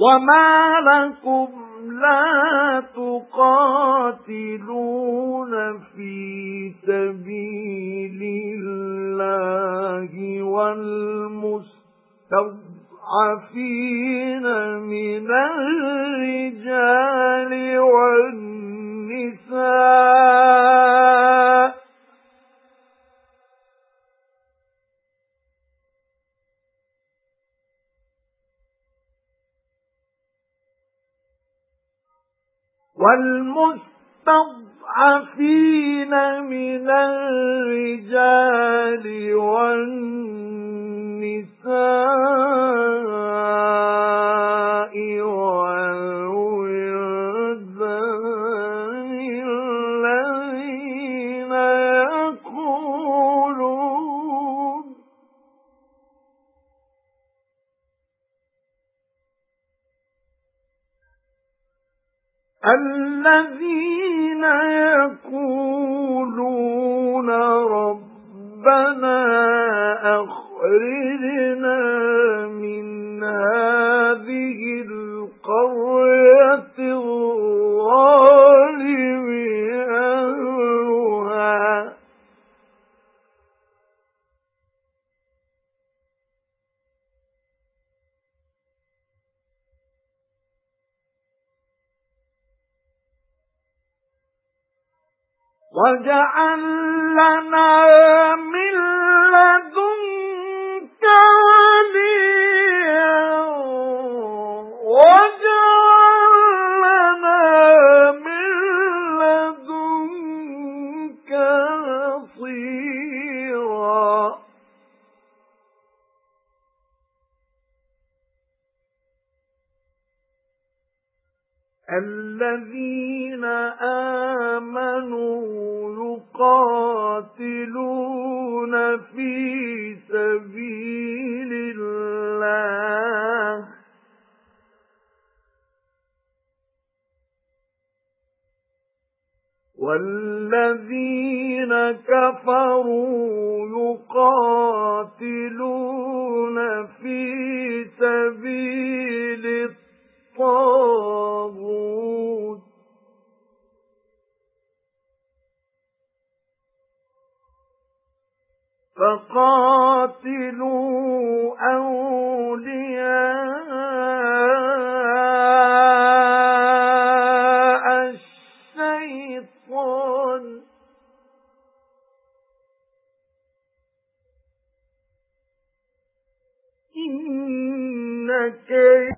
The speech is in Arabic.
وَمَا لَكُمْ لَا تُقَاتِلُونَ فِي سَبِيلِ اللَّهِ وَالْمُسْتَضْعَفِينَ مِنَ الرِّجَالِ وَالنِّسَاءِ وَالْمُسْتَضْعَفِينَ مِنَ الرِّجَالِ. الَّذِينَ يَقُولُونَ وَاجْعَل لَّنَا مِن لَّدُنكَ وَلِيًّا مِن لَّدُنكَ نَصِيرًا. الَّذِينَ آمَنُوا يُقَاتِلُونَ فِي سَبِيلِ اللَّهِ. وَالَّذِينَ كَفَرُوا يُقَاتِلُونَ فَقَاتِلُوا أَوْلِيَاءَ الشَّيْطَانِ. إِنَّ كَيْدَ